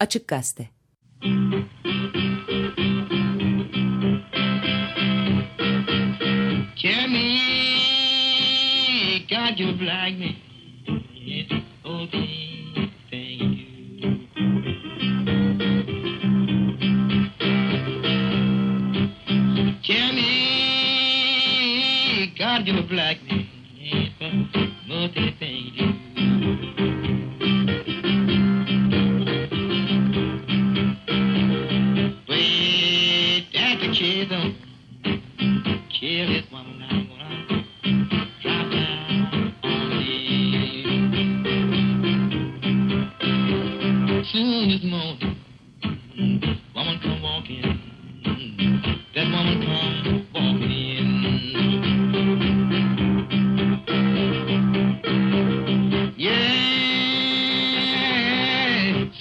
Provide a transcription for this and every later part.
açık gazete. Jimmy, God you black me. God, black man, but what you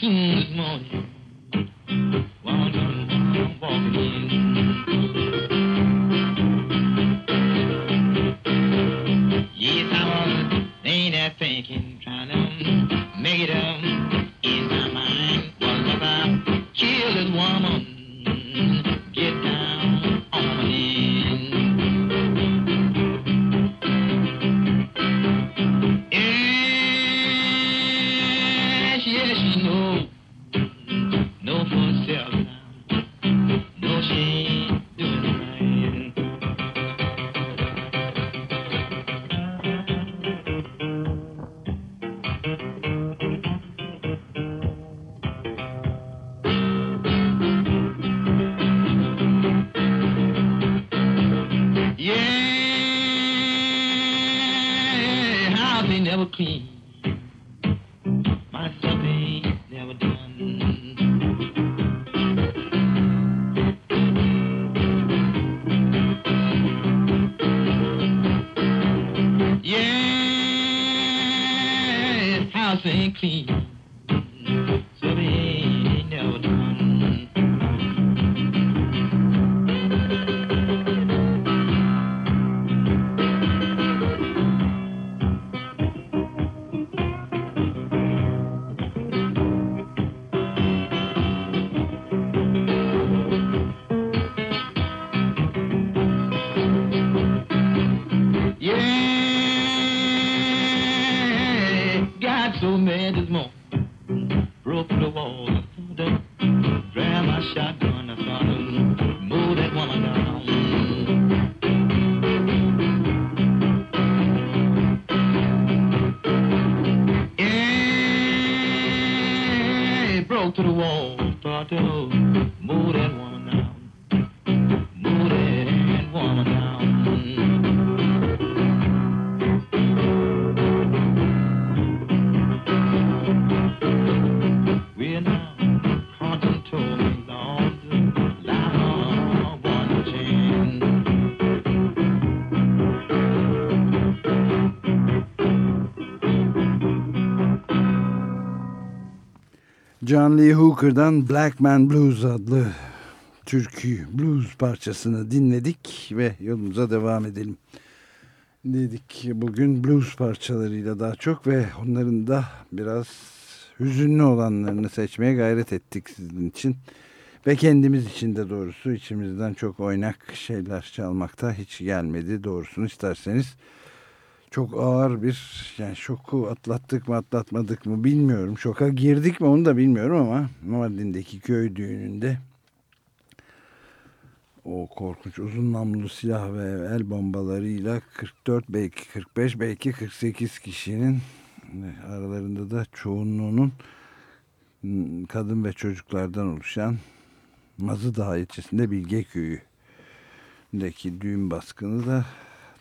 this morning. to the wall, start to move that woman. John Lee Hooker'dan Black Man Blues adlı türkü blues parçasını dinledik ve yolumuza devam edelim. Dedik bugün blues parçalarıyla daha çok ve onların da biraz hüzünlü olanlarını seçmeye gayret ettik sizin için. Ve kendimiz için de doğrusu içimizden çok oynak şeyler çalmakta hiç gelmedi doğrusunu isterseniz çok ağır bir yani şoku atlattık mı atlatmadık mı bilmiyorum. Şoka girdik mi onu da bilmiyorum ama Mardin'deki köy düğününde o korkunç uzun namlulu silah ve el bombalarıyla 44 belki 45 belki 48 kişinin aralarında da çoğunluğunun kadın ve çocuklardan oluşan Mazıdağ ilçesinde Bilge Köyü'ndeki düğün baskını da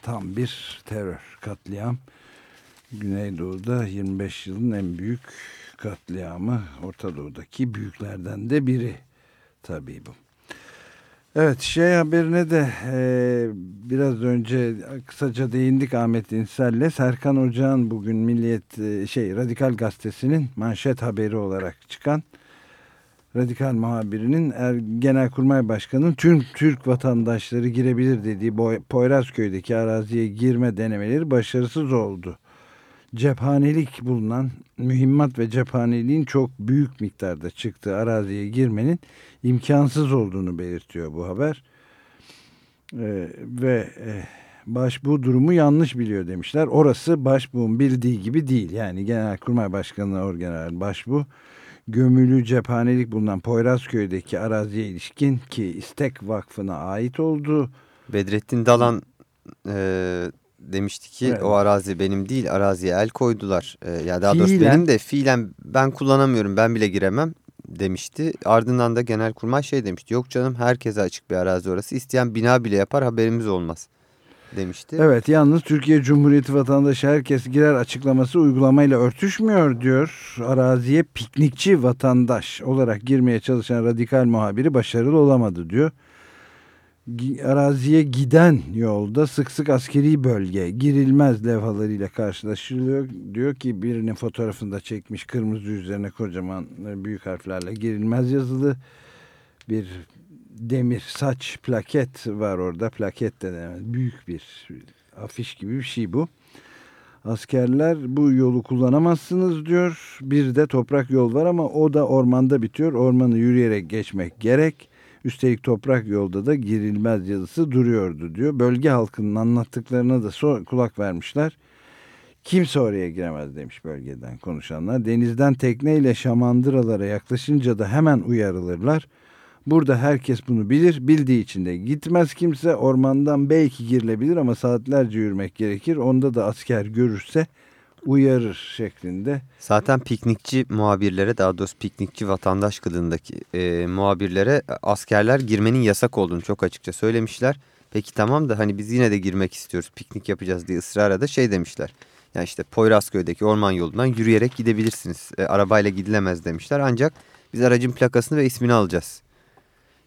tam bir terör katliam. Güneydoğu'da 25 yılın en büyük katliamı Orta Doğu'daki büyüklerden de biri tabii bu. Evet şey haberine de e, biraz önce kısaca değindik Ahmet İnsel'le Serkan Ocağan bugün Milliyet e, şey Radikal Gazetesi'nin manşet haberi olarak çıkan radikal muhabirinin er, Genelkurmay Başkanı'nın tüm Türk vatandaşları girebilir dediği Poyrazköy'deki araziye girme denemeleri başarısız oldu cephanelik bulunan mühimmat ve cephaneliğin çok büyük miktarda çıktığı araziye girmenin imkansız olduğunu belirtiyor bu haber. Ee, ve e, Başbuğ durumu yanlış biliyor demişler. Orası Başbuğ'un bildiği gibi değil. Yani Genelkurmay Başkanı Orgeneral Başbuğ gömülü cephanelik bulunan Poyrazköy'deki araziye ilişkin ki İstek Vakfı'na ait olduğu Bedrettin Dalan e, demişti ki Evet. o arazi benim değil araziye el koydular. E, ya daha doğrusu Fiilen- benim de fiilen ben kullanamıyorum ben bile giremem demişti. Ardından da Genelkurmay şey demişti yok canım herkese açık bir arazi orası isteyen bina bile yapar haberimiz olmaz demişti. Evet yalnız Türkiye Cumhuriyeti vatandaşı herkes girer açıklaması uygulamayla örtüşmüyor diyor. Araziye piknikçi vatandaş olarak girmeye çalışan radikal muhabiri başarılı olamadı diyor. Araziye giden yolda sık sık askeri bölge girilmez levhalarıyla karşılaşılıyor. Diyor ki birinin fotoğrafında çekmiş kırmızı üzerine kocaman e, büyük harflerle girilmez yazılı bir demir saç plaket var orada. Plaket de. Büyük bir afiş gibi bir şey bu. Askerler bu yolu kullanamazsınız diyor. Bir de toprak yol var ama o da ormanda bitiyor. Ormanı yürüyerek geçmek gerek. Üstelik toprak yolda da girilmez yazısı duruyordu diyor. Bölge halkının anlattıklarına da so- kulak vermişler. Kimse oraya giremez demiş bölgeden konuşanlar. Denizden tekneyle şamandıralara yaklaşınca da hemen uyarılırlar. Burada herkes bunu bilir. Bildiği için de gitmez kimse. Ormandan belki girilebilir ama saatlerce yürümek gerekir. Onda da asker görürse uyarır şeklinde. Zaten piknikçi muhabirlere daha doğrusu piknikçi vatandaş kılığındaki e, muhabirlere askerler girmenin yasak olduğunu çok açıkça söylemişler. Peki tamam da hani biz yine de girmek istiyoruz piknik yapacağız diye ısrarla da şey demişler. Yani işte Poyrazköy'deki orman yolundan yürüyerek gidebilirsiniz. E, arabayla gidilemez demişler ancak biz aracın plakasını ve ismini alacağız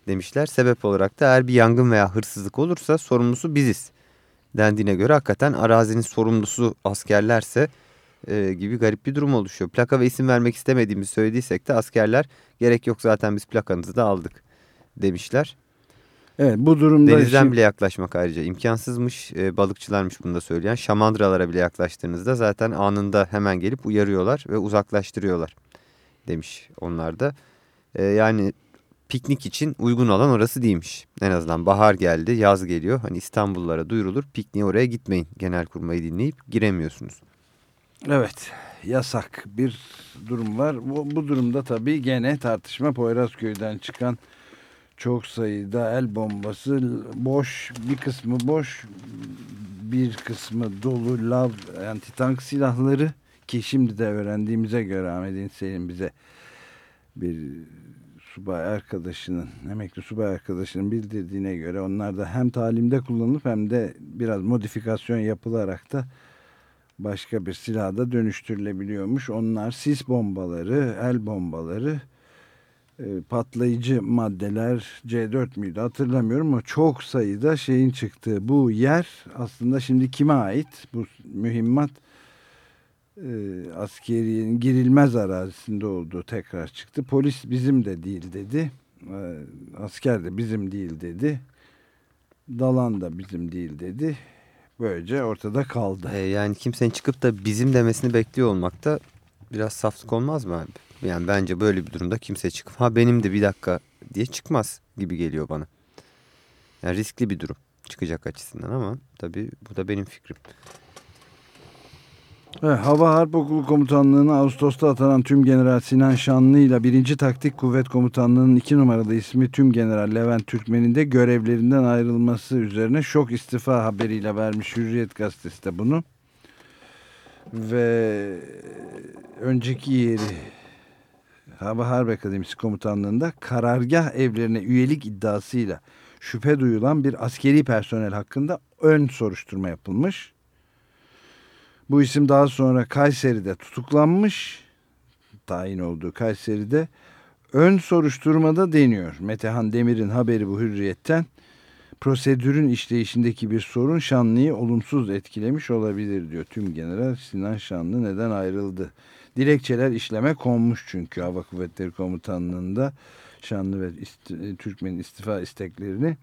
demişler. Sebep olarak da eğer bir yangın veya hırsızlık olursa sorumlusu biziz dendiğine göre hakikaten arazinin sorumlusu askerlerse e, gibi garip bir durum oluşuyor. Plaka ve isim vermek istemediğimizi söylediysek de askerler gerek yok zaten biz plakanızı da aldık demişler. Evet bu durumda Denizden şimdi- bile yaklaşmak ayrıca imkansızmış e, balıkçılarmış bunu da söyleyen. Şamandıralara bile yaklaştığınızda zaten anında hemen gelip uyarıyorlar ve uzaklaştırıyorlar demiş onlar da. E, yani piknik için uygun alan orası değilmiş. En azından bahar geldi yaz geliyor hani İstanbullulara duyurulur pikniğe oraya gitmeyin genelkurmayı dinleyip giremiyorsunuz. Evet yasak bir durum var. Bu, bu durumda tabii gene tartışma Poyrazköy'den çıkan çok sayıda el bombası boş bir kısmı boş bir kısmı dolu lav antitank silahları ki şimdi de öğrendiğimize göre Ahmet Selim bize bir subay arkadaşının emekli subay arkadaşının bildirdiğine göre onlar da hem talimde kullanılıp hem de biraz modifikasyon yapılarak da başka bir silahda dönüştürülebiliyormuş. Onlar sis bombaları, el bombaları, e, patlayıcı maddeler C4 müydü hatırlamıyorum ama çok sayıda şeyin çıktığı bu yer aslında şimdi kime ait? Bu mühimmat e, askeriyenin girilmez arazisinde olduğu tekrar çıktı. Polis bizim de değil dedi. E, asker de bizim değil dedi. Dalan da bizim değil dedi. Böylece ortada kaldı. E, yani kimsenin çıkıp da bizim demesini bekliyor olmak da biraz saflık olmaz mı abi? Yani bence böyle bir durumda kimse çıkıp ha benim de bir dakika diye çıkmaz gibi geliyor bana. Yani riskli bir durum çıkacak açısından ama tabii bu da benim fikrim. Evet, Hava Harp Okulu Komutanlığı'na Ağustos'ta atanan Tüm General Sinan Şanlı ile 1. Taktik Kuvvet Komutanlığı'nın 2 numaralı ismi Tüm General Levent Türkmen'in de görevlerinden ayrılması üzerine şok istifa haberiyle vermiş Hürriyet Gazetesi de bunu. Ve önceki yeri Hava Harp Akademisi Komutanlığı'nda karargah evlerine üyelik iddiasıyla şüphe duyulan bir askeri personel hakkında ön soruşturma yapılmış. Bu isim daha sonra Kayseri'de tutuklanmış. Tayin olduğu Kayseri'de. Ön soruşturmada deniyor. Metehan Demir'in haberi bu hürriyetten. Prosedürün işleyişindeki bir sorun Şanlı'yı olumsuz etkilemiş olabilir diyor. Tüm General Sinan Şanlı neden ayrıldı dilekçeler işleme konmuş çünkü Hava Kuvvetleri Komutanlığı'nda Şanlı ve ist Türkmen'in istifa isteklerini.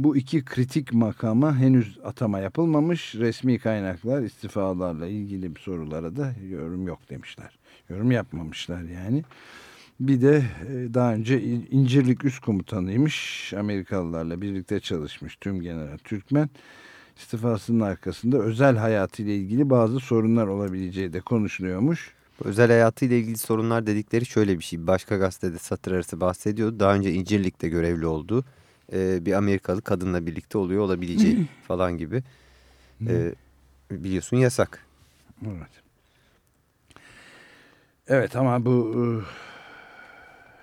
Bu iki kritik makama henüz atama yapılmamış. Resmi kaynaklar istifalarla ilgili sorulara da yorum yok demişler. Yorum yapmamışlar yani. Bir de e, daha önce İncirlik Üst Komutanıymış. Amerikalılarla birlikte çalışmış tüm General Türkmen. İstifasının arkasında özel hayatıyla ilgili bazı sorunlar olabileceği de konuşuluyormuş. Özel hayatıyla ilgili sorunlar dedikleri şöyle bir şey. Başka gazetede satır arası bahsediyordu. Daha önce İncirlik'te görevli olduğu e, bir Amerikalı kadınla birlikte oluyor olabileceği falan gibi. E, biliyorsun yasak. Evet. Evet ama bu e,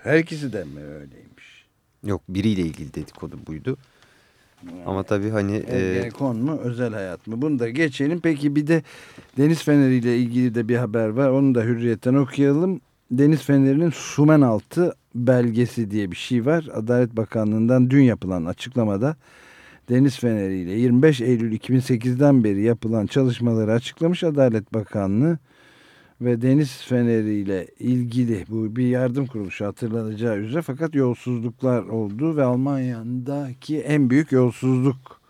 her ikisi de mi öyleymiş? Yok biriyle ilgili dedikodu buydu. Yani, Ama tabii hani... Ergenekon e, mu özel hayat mı? Bunu da geçelim. Peki bir de Deniz Feneri ile ilgili de bir haber var. Onu da hürriyetten okuyalım. Deniz Feneri'nin Sumen altı belgesi diye bir şey var. Adalet Bakanlığı'ndan dün yapılan açıklamada Deniz Feneri ile 25 Eylül 2008'den beri yapılan çalışmaları açıklamış Adalet Bakanlığı ve Deniz Feneri ile ilgili bu bir yardım kuruluşu hatırlanacağı üzere fakat yolsuzluklar oldu ve Almanya'daki en büyük yolsuzluk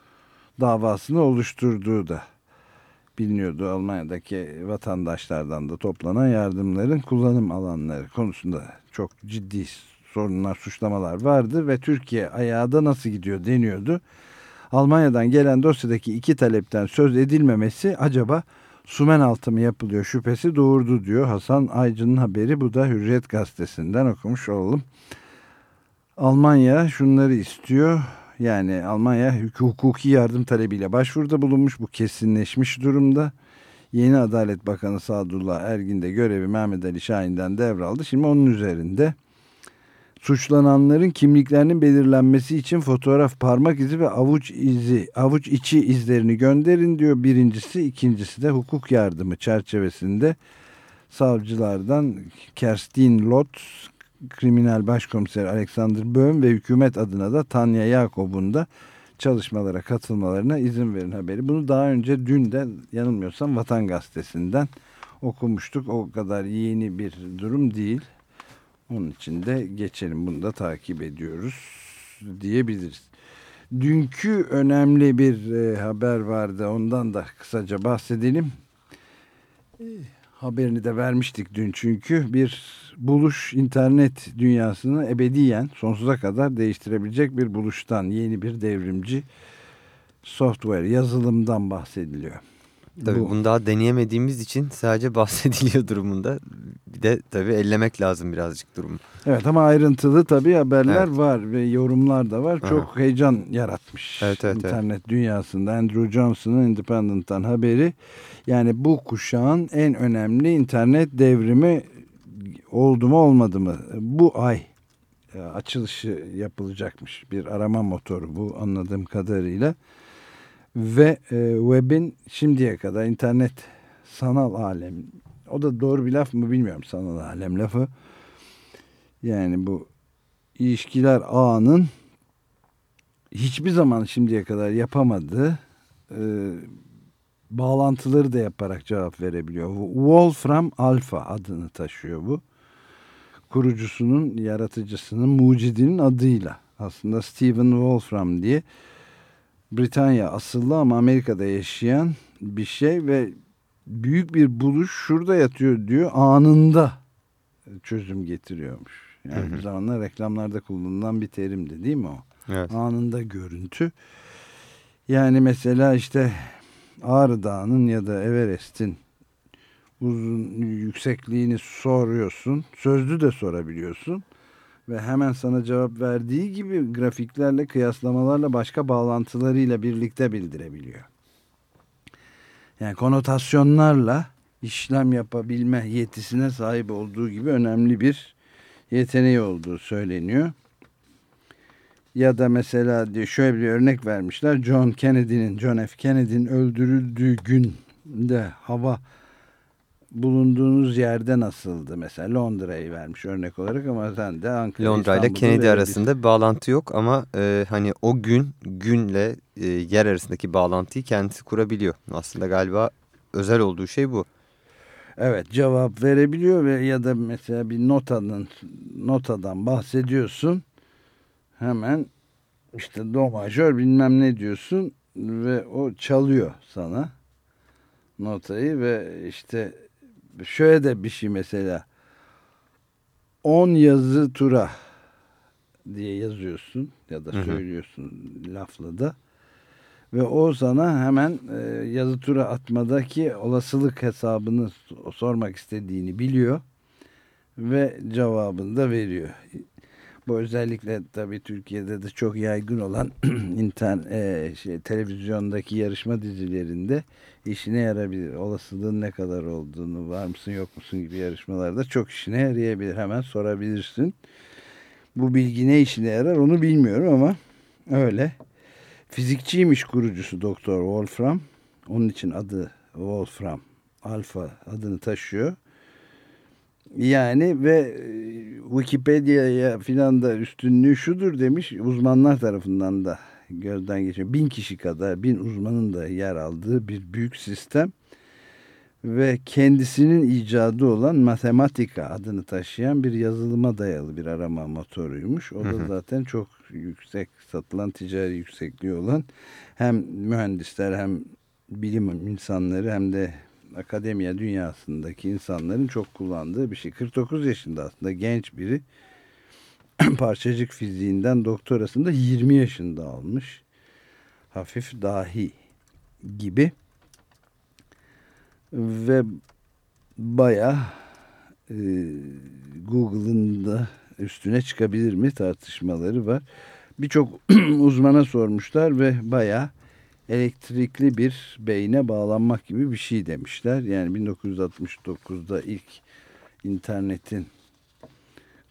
davasını oluşturduğu da biliniyordu. Almanya'daki vatandaşlardan da toplanan yardımların kullanım alanları konusunda çok ciddi sorunlar, suçlamalar vardı ve Türkiye ayağı da nasıl gidiyor deniyordu. Almanya'dan gelen dosyadaki iki talepten söz edilmemesi acaba sumen altı mı yapılıyor şüphesi doğurdu diyor Hasan Aycı'nın haberi. Bu da Hürriyet gazetesinden okumuş olalım. Almanya şunları istiyor. Yani Almanya hukuki yardım talebiyle başvuruda bulunmuş. Bu kesinleşmiş durumda. Yeni Adalet Bakanı Sadullah Ergin de görevi Mehmet Ali Şahin'den devraldı. Şimdi onun üzerinde suçlananların kimliklerinin belirlenmesi için fotoğraf, parmak izi ve avuç izi, avuç içi izlerini gönderin diyor birincisi. ikincisi de hukuk yardımı çerçevesinde savcılardan Kerstin Lot, kriminal başkomiser Alexander Böhm ve hükümet adına da Tanya Yakob'un da çalışmalara katılmalarına izin verin haberi. Bunu daha önce dün de yanılmıyorsam Vatan Gazetesi'nden okumuştuk. O kadar yeni bir durum değil. Onun için de geçelim bunu da takip ediyoruz diyebiliriz. Dünkü önemli bir e, haber vardı ondan da kısaca bahsedelim. Haberini de vermiştik dün çünkü bir buluş internet dünyasını ebediyen sonsuza kadar değiştirebilecek bir buluştan yeni bir devrimci software yazılımdan bahsediliyor. Tabii Bu. bunu daha deneyemediğimiz için sadece bahsediliyor durumunda. Bir de tabii ellemek lazım birazcık durumu. Evet ama ayrıntılı tabii haberler evet. var ve yorumlar da var. Aha. Çok heyecan yaratmış evet, evet, internet evet. dünyasında. Andrew Johnson'ın Independent'tan haberi. Yani bu kuşağın en önemli internet devrimi oldu mu olmadı mı? Bu ay e, açılışı yapılacakmış bir arama motoru bu anladığım kadarıyla ve e, web'in şimdiye kadar internet sanal alem o da doğru bir laf mı bilmiyorum sanal alem lafı yani bu ilişkiler ağının hiçbir zaman şimdiye kadar yapamadığı e, bağlantıları da yaparak cevap verebiliyor. Wolfram Alpha adını taşıyor bu. Kurucusunun, yaratıcısının, mucidinin adıyla. Aslında Stephen Wolfram diye Britanya asıllı ama Amerika'da yaşayan bir şey ve büyük bir buluş şurada yatıyor diyor anında çözüm getiriyormuş. Yani bir zamanlar reklamlarda kullanılan bir terimdi değil mi o? Evet. Anında görüntü. Yani mesela işte Ağrı Dağı'nın ya da Everest'in uzun yüksekliğini soruyorsun. Sözlü de sorabiliyorsun ve hemen sana cevap verdiği gibi grafiklerle kıyaslamalarla başka bağlantılarıyla birlikte bildirebiliyor. Yani konotasyonlarla işlem yapabilme yetisine sahip olduğu gibi önemli bir yeteneği olduğu söyleniyor. Ya da mesela diyor şöyle bir örnek vermişler. John Kennedy'nin, John F. Kennedy'nin öldürüldüğü günde hava bulunduğunuz yerde nasıldı? Mesela Londra'yı vermiş örnek olarak ama sen de Ankara Londra ile Kennedy arasında bir bağlantı yok ama e, hani o gün günle e, yer arasındaki bağlantıyı kendisi kurabiliyor. Aslında galiba özel olduğu şey bu. Evet cevap verebiliyor ve ya da mesela bir notanın notadan bahsediyorsun. Hemen işte do majör bilmem ne diyorsun ve o çalıyor sana notayı ve işte şöyle de bir şey mesela 10 yazı tura diye yazıyorsun ya da Hı hı. söylüyorsun lafla da ve o sana hemen e, yazı tura atmadaki olasılık hesabını so- sormak istediğini biliyor ve cevabını da veriyor. Bu özellikle tabii Türkiye'de de çok yaygın olan internet e, şey, televizyondaki yarışma dizilerinde işine yarabilir. Olasılığın ne kadar olduğunu, var mısın yok musun gibi yarışmalarda çok işine yarayabilir. Hemen sorabilirsin. Bu bilgi ne işine yarar onu bilmiyorum ama öyle. Fizikçiymiş kurucusu Doktor Wolfram. Onun için adı Wolfram Alfa adını taşıyor. Yani ve e, Wikipedia'ya filan da üstünlüğü şudur demiş uzmanlar tarafından da gözden geçiyor. Bin kişi kadar bin uzmanın da yer aldığı bir büyük sistem ve kendisinin icadı olan Mathematica adını taşıyan bir yazılıma dayalı bir arama motoruymuş. O da zaten çok yüksek satılan ticari yüksekliği olan hem mühendisler hem bilim insanları hem de akademiya dünyasındaki insanların çok kullandığı bir şey. 49 yaşında aslında genç biri parçacık fiziğinden doktorasını da 20 yaşında almış. Hafif dahi gibi ve baya e, Google'ın da üstüne çıkabilir mi tartışmaları var. Birçok uzmana sormuşlar ve baya elektrikli bir beyne bağlanmak gibi bir şey demişler. Yani 1969'da ilk internetin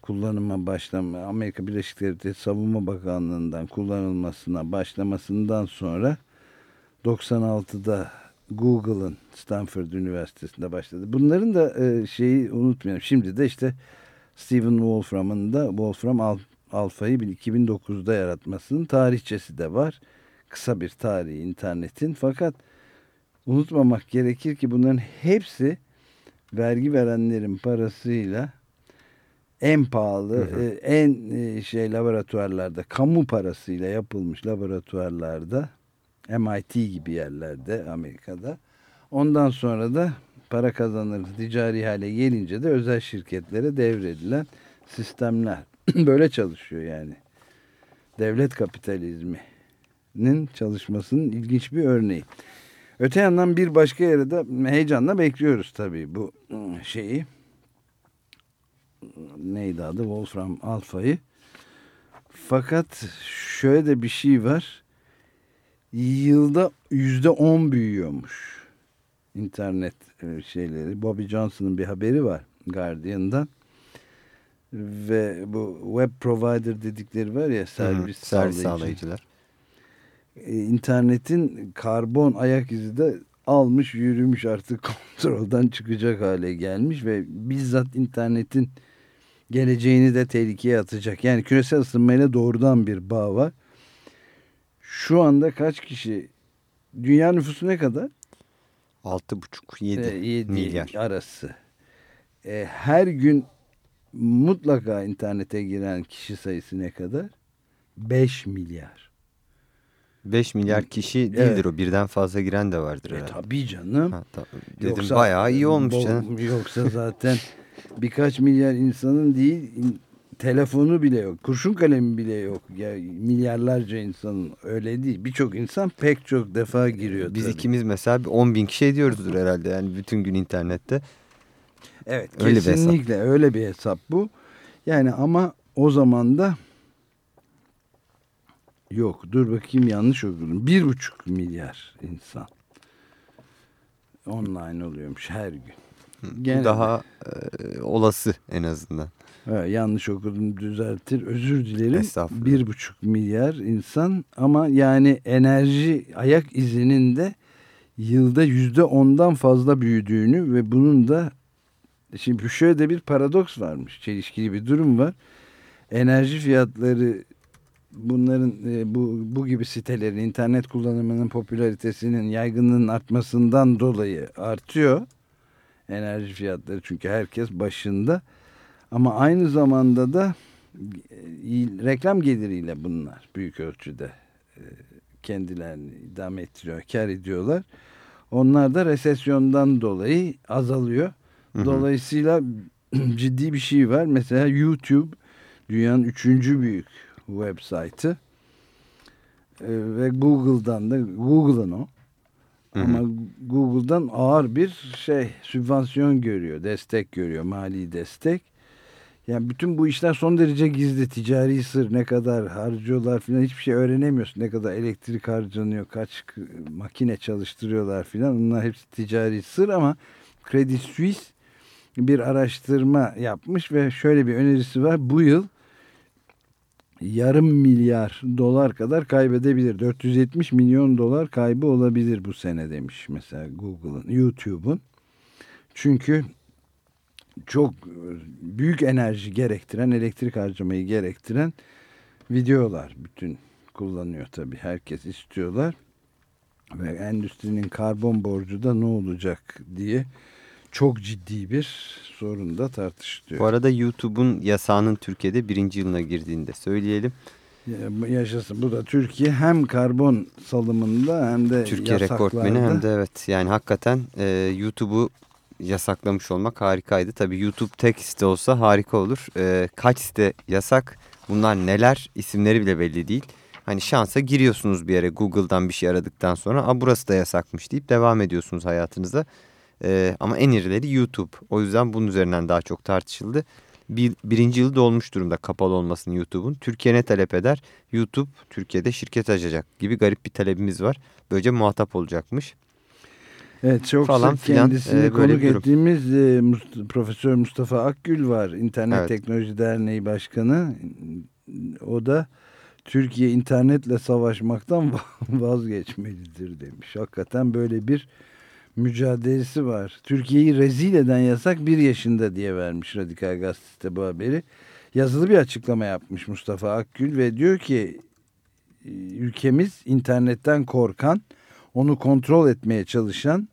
kullanıma başlama Amerika Birleşik Devletleri Savunma Bakanlığı'ndan kullanılmasına başlamasından sonra 96'da Google'ın Stanford Üniversitesi'nde başladı. Bunların da e, şeyi unutmayalım. Şimdi de işte Stephen Wolfram'ın da Wolfram Al Alfa'yı 2009'da yaratmasının tarihçesi de var. Kısa bir tarihi internetin. Fakat unutmamak gerekir ki bunların hepsi vergi verenlerin parasıyla en pahalı, Hı hı. e, en e, şey laboratuvarlarda, kamu parasıyla yapılmış laboratuvarlarda, MIT gibi yerlerde Amerika'da. Ondan sonra da para kazanır, ticari hale gelince de özel şirketlere devredilen sistemler. Böyle çalışıyor yani. Devlet kapitalizminin çalışmasının ilginç bir örneği. Öte yandan bir başka yere de heyecanla bekliyoruz tabii bu ıı, şeyi. Neydi adı? Wolfram Alfa'yı. Fakat şöyle de bir şey var. Yılda yüzde on büyüyormuş. internet e, şeyleri. Bobby Johnson'ın bir haberi var Guardian'dan. Ve bu web provider dedikleri var ya Hı hı, servis, servis sağlayıcı. sağlayıcılar. E, internetin karbon ayak izi de almış yürümüş artık kontrolden çıkacak hale gelmiş ve bizzat internetin geleceğini de tehlikeye atacak. Yani küresel ısınmayla doğrudan bir bağ var. Şu anda kaç kişi dünya nüfusu ne kadar? 6,5-7 Ee, yedi milyar. arası. Ee, her gün mutlaka internete giren kişi sayısı ne kadar? 5 milyar. 5 milyar kişi değildir Evet. o. Birden fazla giren de vardır E herhalde. tabii canım. Ha, ta- dedim bayağı iyi olmuş bo- canım. Yoksa zaten birkaç milyar insanın değil telefonu bile yok. Kurşun kalemi bile yok. Ya milyarlarca insanın öyle değil. Birçok insan pek çok defa giriyor. Biz tabii. ikimiz mesela bir 10 bin kişi ediyoruzdur herhalde yani bütün gün internette. Evet Öyle bir hesap. kesinlikle öyle bir hesap bu. Yani ama o zaman da yok dur bakayım yanlış okudum. Bir buçuk milyar insan online oluyormuş her gün. Gene daha e, olası en azından. Evet, yanlış okudum düzeltir. Özür dilerim. Bir buçuk milyar insan ama yani enerji ayak izinin de yılda yüzde ondan fazla büyüdüğünü ve bunun da şimdi şöyle de bir paradoks varmış. Çelişkili bir durum var. Enerji fiyatları bunların e, bu, bu gibi sitelerin internet kullanımının popülaritesinin yaygınlığının artmasından dolayı artıyor. Enerji fiyatları çünkü herkes başında. Ama aynı zamanda da e, reklam geliriyle bunlar büyük ölçüde e, kendilerini idame ettiriyor, kar ediyorlar. Onlar da resesyondan dolayı azalıyor. Dolayısıyla ciddi bir şey var. Mesela YouTube dünyanın üçüncü büyük website'ı e, ve Google'dan da Google'ın o. Hı hı. Ama Google'dan ağır bir şey sübvansiyon görüyor, destek görüyor, mali destek. Yani bütün bu işler son derece gizli ticari sır ne kadar harcıyorlar filan hiçbir şey öğrenemiyorsun. Ne kadar elektrik harcanıyor kaç makine çalıştırıyorlar filan onlar hepsi ticari sır ama Credit Suisse bir araştırma yapmış ve şöyle bir önerisi var. Bu yıl yarım milyar dolar kadar kaybedebilir. 470 milyon dolar kaybı olabilir bu sene demiş mesela Google'ın, YouTube'un. Çünkü çok büyük enerji gerektiren, elektrik harcamayı gerektiren videolar bütün kullanıyor tabii. Herkes istiyorlar. Ve endüstrinin karbon borcu da ne olacak diye çok ciddi bir sorun da tartışılıyor. Bu arada YouTube'un yasağının Türkiye'de birinci yılına girdiğini de söyleyelim. Yaşasın. Bu da Türkiye hem karbon salımında hem de Türkiye rekortmeni hem de evet. Yani hakikaten e, YouTube'u yasaklamış olmak harikaydı. Tabii YouTube tek site olsa harika olur. E, kaç site yasak? Bunlar neler? İsimleri bile belli değil. Hani şansa giriyorsunuz bir yere Google'dan bir şey aradıktan sonra a burası da yasakmış deyip devam ediyorsunuz hayatınıza. Ee, ama en irileri YouTube. O yüzden bunun üzerinden daha çok tartışıldı. Bir, birinci yılı dolmuş durumda kapalı olmasının YouTube'un. Türkiye ne talep eder? YouTube Türkiye'de şirket açacak gibi garip bir talebimiz var. Böylece muhatap olacakmış. Evet çok falan sık kendisini e, konuk ettiğimiz e, Profesör Mustafa Akgül var. İnternet evet. Teknoloji Derneği Başkanı. O da Türkiye internetle savaşmaktan vazgeçmelidir demiş. Hakikaten böyle bir mücadelesi var. Türkiye'yi rezil eden yasak bir yaşında diye vermiş Radikal Gazetesi bu haberi. Yazılı bir açıklama yapmış Mustafa Akgül ve diyor ki e, ülkemiz internetten korkan, onu kontrol etmeye çalışan,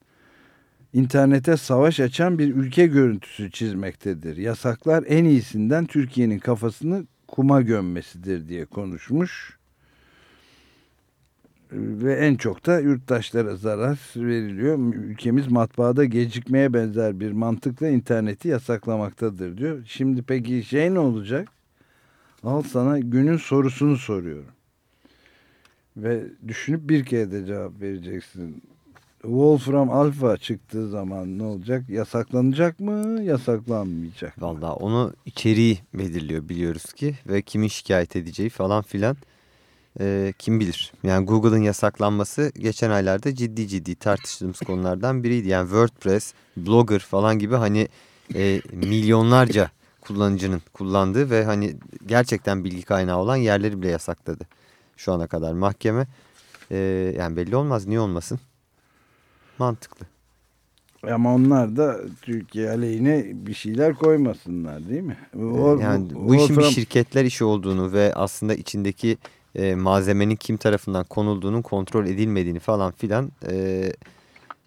internete savaş açan bir ülke görüntüsü çizmektedir. Yasaklar en iyisinden Türkiye'nin kafasını kuma gömmesidir diye konuşmuş ve en çok da yurttaşlara zarar veriliyor. Ülkemiz matbaada gecikmeye benzer bir mantıkla interneti yasaklamaktadır diyor. Şimdi peki şey ne olacak? Al sana günün sorusunu soruyorum. Ve düşünüp bir kere de cevap vereceksin. Wolfram Alpha çıktığı zaman ne olacak? Yasaklanacak mı? Yasaklanmayacak mı? Valla onu içeriği belirliyor biliyoruz ki. Ve kimin şikayet edeceği falan filan e, kim bilir. Yani Google'ın yasaklanması geçen aylarda ciddi ciddi tartıştığımız konulardan biriydi. Yani WordPress, Blogger falan gibi hani e, milyonlarca kullanıcının kullandığı ve hani gerçekten bilgi kaynağı olan yerleri bile yasakladı. Şu ana kadar mahkeme. E, yani belli olmaz niye olmasın. Mantıklı. Ama onlar da Türkiye aleyhine bir şeyler koymasınlar değil mi? O, yani bu, işin bir şirketler işi olduğunu ve aslında içindeki e, malzemenin kim tarafından konulduğunun kontrol edilmediğini falan filan e,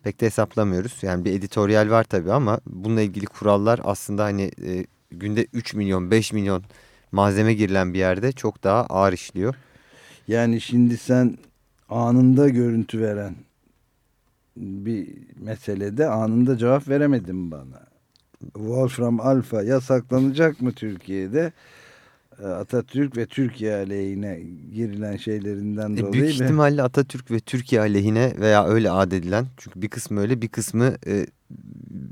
pek de hesaplamıyoruz. Yani bir editoryal var tabii ama bununla ilgili kurallar aslında hani e, günde 3 milyon 5 milyon malzeme girilen bir yerde çok daha ağır işliyor. Yani şimdi sen anında görüntü veren bir meselede anında cevap veremedin bana. Wolfram Alpha yasaklanacak mı Türkiye'de? E, Atatürk ve Türkiye aleyhine girilen şeylerinden e, dolayı. Büyük ihtimalle Atatürk ve Türkiye aleyhine veya öyle adedilen çünkü bir kısmı öyle bir kısmı e,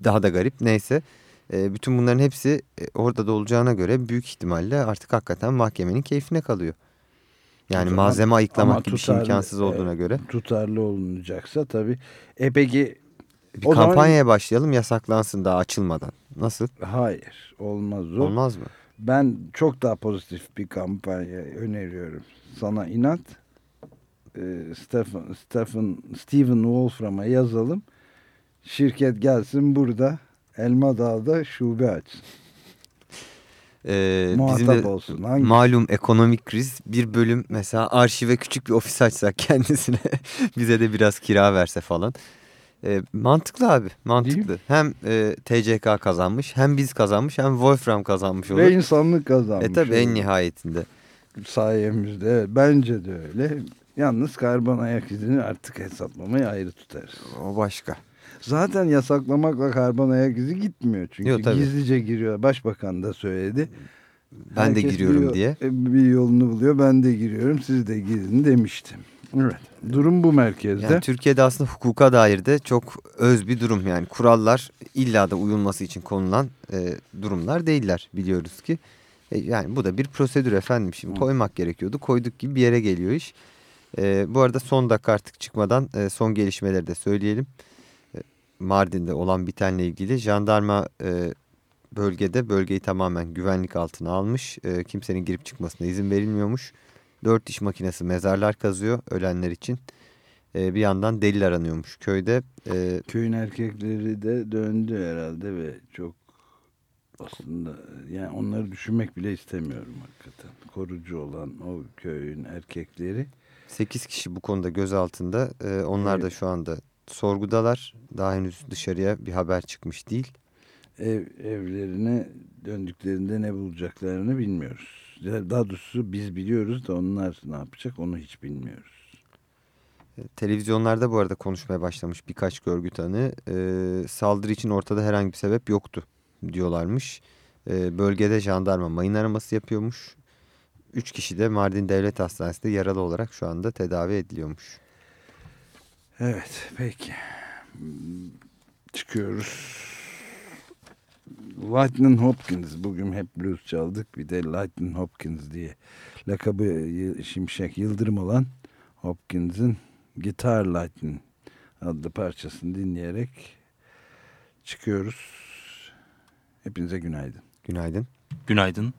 daha da garip neyse. E, bütün bunların hepsi e, orada da olacağına göre büyük ihtimalle artık hakikaten mahkemenin keyfine kalıyor. Yani zaman, malzeme ayıklamak gibi tutarlı, imkansız olduğuna e, göre. Tutarlı olunacaksa tabii. E peki bir kampanyaya zaman... başlayalım yasaklansın daha açılmadan. Nasıl? Hayır olmaz o. Olmaz mı? Ben çok daha pozitif bir kampanya öneriyorum. Sana inat. E, Stephen, Stephen, Steven Wolfram'a yazalım. Şirket gelsin burada Elma Dağ'da şube açsın. Ee, bizim de olsun. Hangisi? malum ekonomik kriz bir bölüm mesela arşive küçük bir ofis açsak kendisine bize de biraz kira verse falan. E, mantıklı abi mantıklı. Hem e, TCK kazanmış hem biz kazanmış hem Wolfram kazanmış olur. Ve insanlık kazanmış. E tabi en nihayetinde. Sayemizde evet, bence de öyle. Yalnız karbon ayak izini artık hesaplamayı ayrı tutarız. O başka. Zaten yasaklamakla karbon ayak izi gitmiyor. Çünkü tabii. gizlice giriyor. Başbakan da söyledi. Ben de Herkes giriyorum bir, diye. e, Bir yolunu buluyor. Ben de giriyorum. Siz de girin demiştim. Evet. Durum bu merkezde. Yani Türkiye'de aslında hukuka dair de çok öz bir durum yani kurallar illa da uyulması için konulan e, durumlar değiller biliyoruz ki. E, yani bu da bir prosedür efendim şimdi koymak gerekiyordu koyduk gibi bir yere geliyor iş. E, bu arada son dakika artık çıkmadan e, son gelişmeleri de söyleyelim. E, Mardin'de olan bitenle ilgili jandarma e, bölgede bölgeyi tamamen güvenlik altına almış. E, kimsenin girip çıkmasına izin verilmiyormuş. Dört iş makinesi mezarlar kazıyor ölenler için. E, bir yandan delil aranıyormuş köyde. E, Köyün erkekleri de döndü herhalde ve çok aslında yani onları düşünmek bile istemiyorum hakikaten. Korucu olan o köyün erkekleri 8 kişi bu konuda gözaltında. E, onlar da şu anda sorgudalar. Daha henüz dışarıya bir haber çıkmış değil. ev, evlerine döndüklerinde ne bulacaklarını bilmiyoruz. Daha doğrusu biz biliyoruz da onlar ne yapacak onu hiç bilmiyoruz. E, televizyonlarda bu arada konuşmaya başlamış birkaç görgü tanığı. E, saldırı için ortada herhangi bir sebep yoktu diyorlarmış. E, bölgede jandarma mayın araması yapıyormuş. 3 kişi de Mardin Devlet Hastanesi'nde yaralı olarak şu anda tedavi ediliyormuş. Evet peki. Çıkıyoruz. Lightning Hopkins bugün hep blues çaldık bir de Lightning Hopkins diye lakabı Şimşek Yıldırım olan Hopkins'in Guitar Lightning adlı parçasını dinleyerek çıkıyoruz. Hepinize günaydın. Günaydın. Günaydın.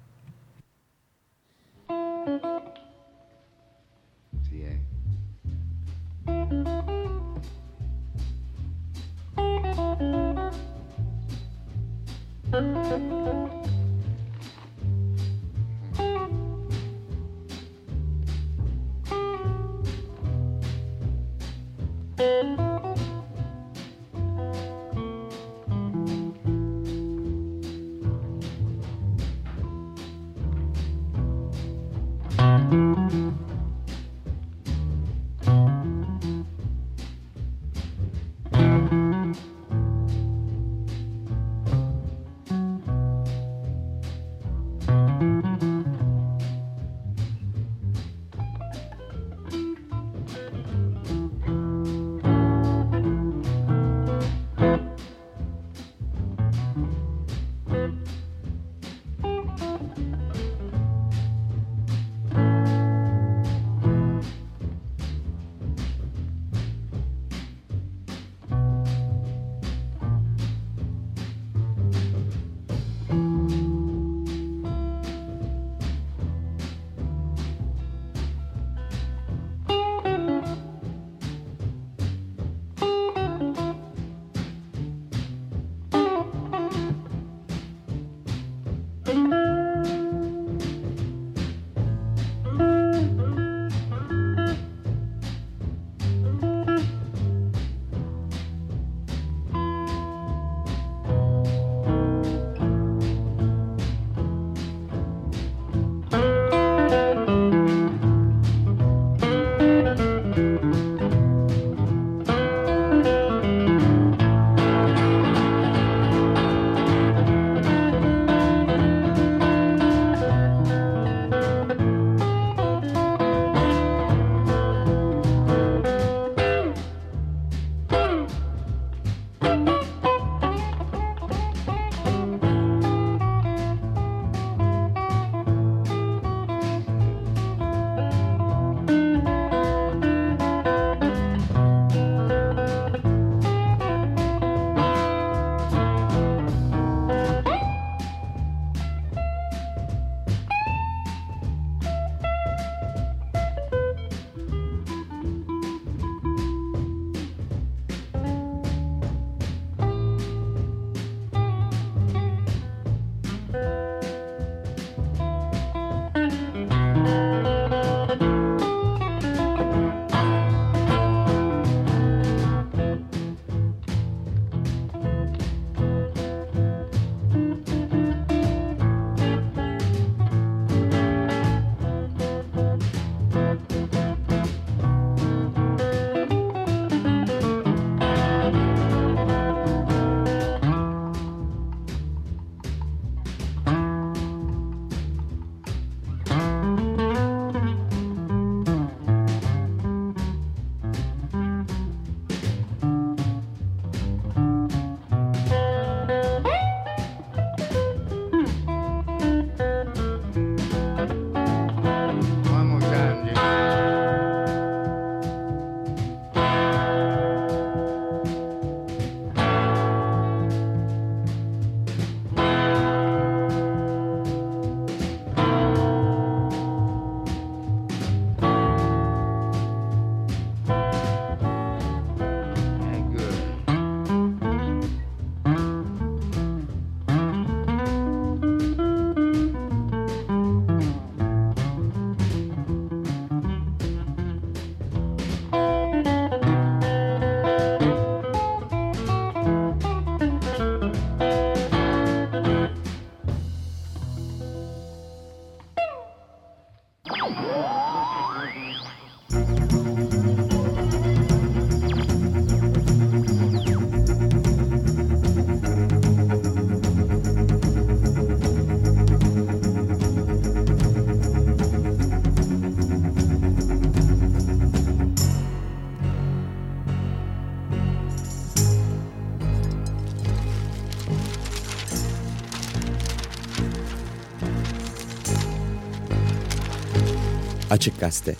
Açık Gazete.